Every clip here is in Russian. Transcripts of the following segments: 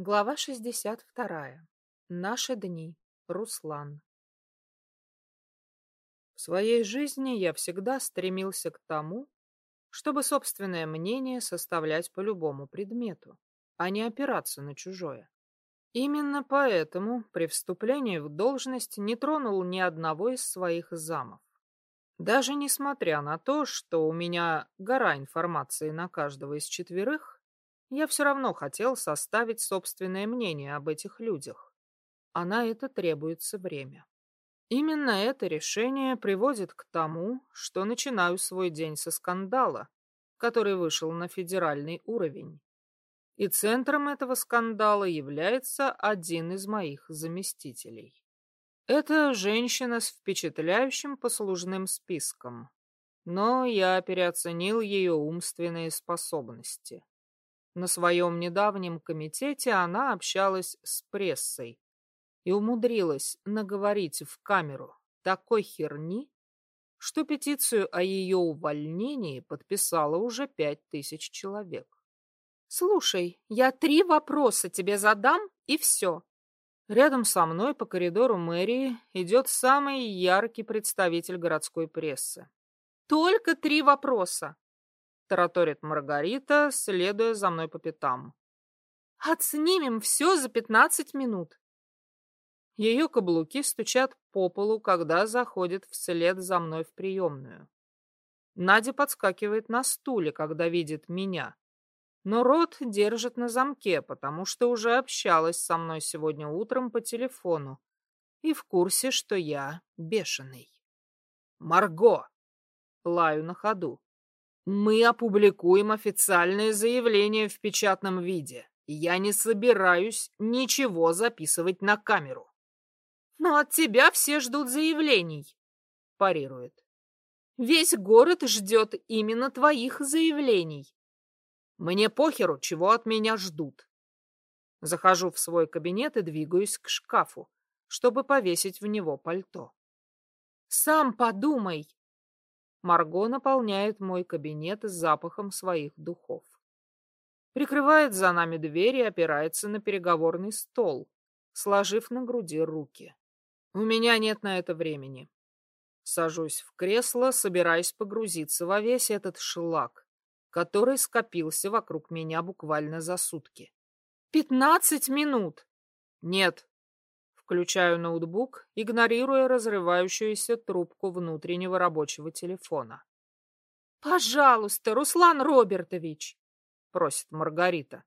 Глава 62. Наши дни. Руслан. В своей жизни я всегда стремился к тому, чтобы собственное мнение составлять по любому предмету, а не опираться на чужое. Именно поэтому при вступлении в должность не тронул ни одного из своих замов. Даже несмотря на то, что у меня гора информации на каждого из четверых, я все равно хотел составить собственное мнение об этих людях, а на это требуется время. Именно это решение приводит к тому, что начинаю свой день со скандала, который вышел на федеральный уровень. И центром этого скандала является один из моих заместителей. Это женщина с впечатляющим послужным списком, но я переоценил ее умственные способности. На своем недавнем комитете она общалась с прессой и умудрилась наговорить в камеру такой херни, что петицию о ее увольнении подписало уже пять тысяч человек. «Слушай, я три вопроса тебе задам, и все». Рядом со мной по коридору мэрии идет самый яркий представитель городской прессы. «Только три вопроса тараторит Маргарита, следуя за мной по пятам. Отснимем все за пятнадцать минут. Ее каблуки стучат по полу, когда заходит вслед за мной в приемную. Надя подскакивает на стуле, когда видит меня. Но рот держит на замке, потому что уже общалась со мной сегодня утром по телефону и в курсе, что я бешеный. «Марго!» Лаю на ходу. Мы опубликуем официальное заявление в печатном виде. Я не собираюсь ничего записывать на камеру. Но от тебя все ждут заявлений, парирует. Весь город ждет именно твоих заявлений. Мне похеру, чего от меня ждут. Захожу в свой кабинет и двигаюсь к шкафу, чтобы повесить в него пальто. Сам подумай, Марго наполняет мой кабинет запахом своих духов. Прикрывает за нами дверь и опирается на переговорный стол, сложив на груди руки. У меня нет на это времени. Сажусь в кресло, собираясь погрузиться во весь этот шлак, который скопился вокруг меня буквально за сутки. «Пятнадцать минут!» «Нет, Включаю ноутбук, игнорируя разрывающуюся трубку внутреннего рабочего телефона. «Пожалуйста, Руслан Робертович!» — просит Маргарита.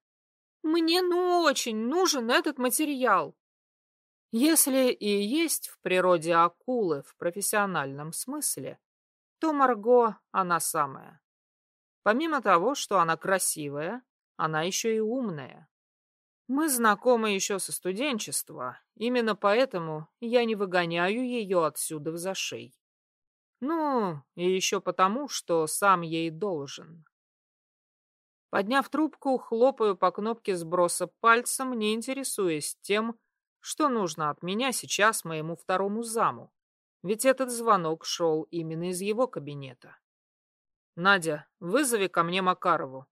«Мне ну очень нужен этот материал!» Если и есть в природе акулы в профессиональном смысле, то Марго она самая. Помимо того, что она красивая, она еще и умная. Мы знакомы еще со студенчества, именно поэтому я не выгоняю ее отсюда в зашей. Ну, и еще потому, что сам ей должен. Подняв трубку, хлопаю по кнопке сброса пальцем, не интересуясь тем, что нужно от меня сейчас моему второму заму, ведь этот звонок шел именно из его кабинета. «Надя, вызови ко мне Макарову»,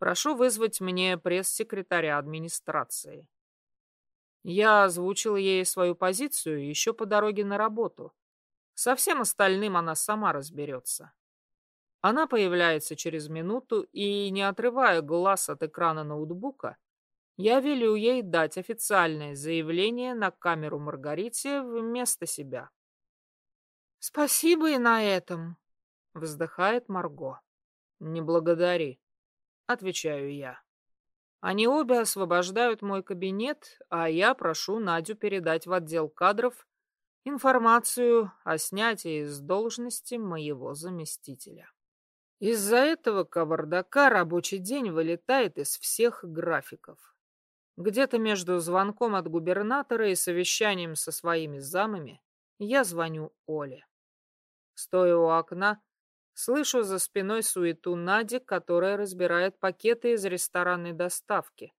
Прошу вызвать мне пресс-секретаря администрации. Я озвучил ей свою позицию еще по дороге на работу. Со всем остальным она сама разберется. Она появляется через минуту, и, не отрывая глаз от экрана ноутбука, я велю ей дать официальное заявление на камеру Маргарите вместо себя. «Спасибо и на этом», — вздыхает Марго. «Не благодари отвечаю я. Они обе освобождают мой кабинет, а я прошу Надю передать в отдел кадров информацию о снятии с должности моего заместителя. Из-за этого кавардака рабочий день вылетает из всех графиков. Где-то между звонком от губернатора и совещанием со своими замами я звоню Оле. Стоя у окна, Слышу за спиной суету Нади, которая разбирает пакеты из ресторанной доставки,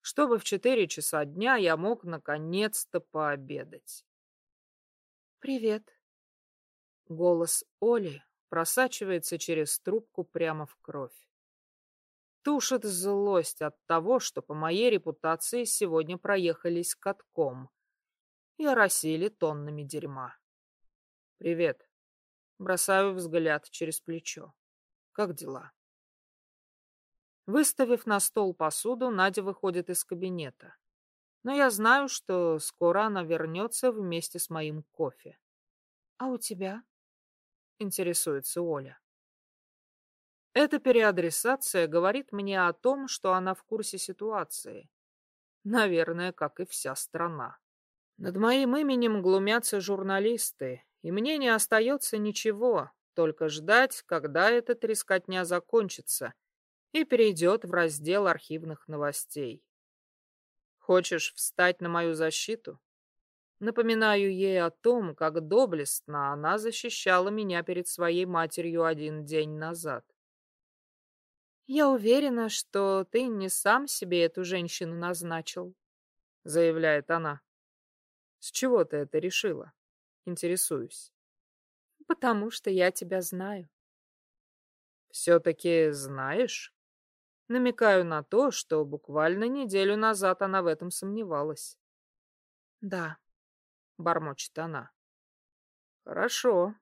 чтобы в четыре часа дня я мог наконец-то пообедать. «Привет». Голос Оли просачивается через трубку прямо в кровь. Душит злость от того, что по моей репутации сегодня проехались катком и оросили тоннами дерьма. «Привет». Бросаю взгляд через плечо. «Как дела?» Выставив на стол посуду, Надя выходит из кабинета. Но я знаю, что скоро она вернется вместе с моим кофе. «А у тебя?» — интересуется Оля. Эта переадресация говорит мне о том, что она в курсе ситуации. Наверное, как и вся страна. Над моим именем глумятся журналисты, и мне не остается ничего, только ждать, когда эта трескотня закончится и перейдет в раздел архивных новостей. Хочешь встать на мою защиту? Напоминаю ей о том, как доблестно она защищала меня перед своей матерью один день назад. «Я уверена, что ты не сам себе эту женщину назначил», — заявляет она. «С чего ты это решила?» Интересуюсь. «Потому что я тебя знаю». «Все-таки знаешь?» Намекаю на то, что буквально неделю назад она в этом сомневалась. «Да», — бормочет она. «Хорошо».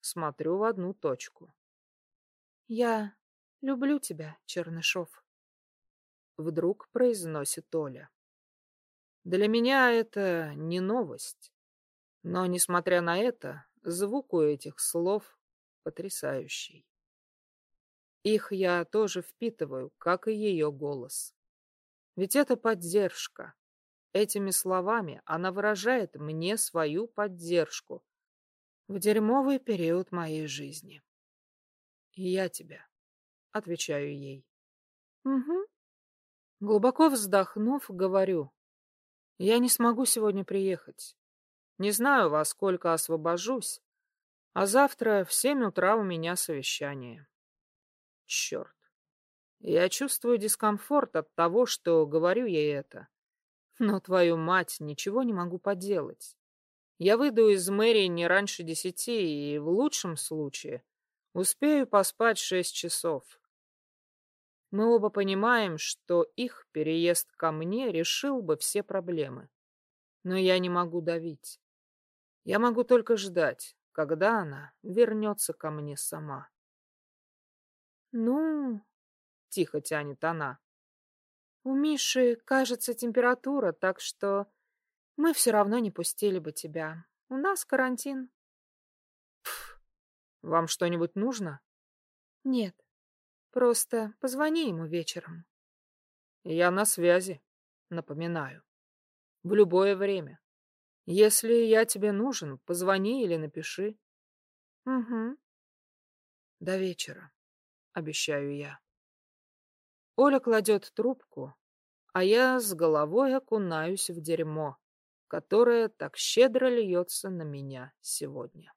Смотрю в одну точку. «Я люблю тебя, Чернышов», — вдруг произносит Оля. Для меня это не новость. Но, несмотря на это, звук у этих слов потрясающий. Их я тоже впитываю, как и ее голос. Ведь это поддержка. Этими словами она выражает мне свою поддержку в дерьмовый период моей жизни. Я тебя, отвечаю ей. Угу. Глубоко вздохнув, говорю, я не смогу сегодня приехать. Не знаю, во сколько освобожусь, а завтра в семь утра у меня совещание. Черт. Я чувствую дискомфорт от того, что говорю ей это. Но, твою мать, ничего не могу поделать. Я выйду из мэрии не раньше десяти и, в лучшем случае, успею поспать шесть часов. Мы оба понимаем, что их переезд ко мне решил бы все проблемы. Но я не могу давить. Я могу только ждать, когда она вернется ко мне сама. «Ну...» — тихо тянет она. «У Миши, кажется, температура, так что мы все равно не пустили бы тебя. У нас карантин». Пф, вам что-нибудь нужно? Нет. Просто позвони ему вечером. Я на связи, напоминаю. В любое время. Если я тебе нужен, позвони или напиши. Угу. До вечера обещаю я. Оля кладет трубку, а я с головой окунаюсь в дерьмо, которое так щедро льется на меня сегодня.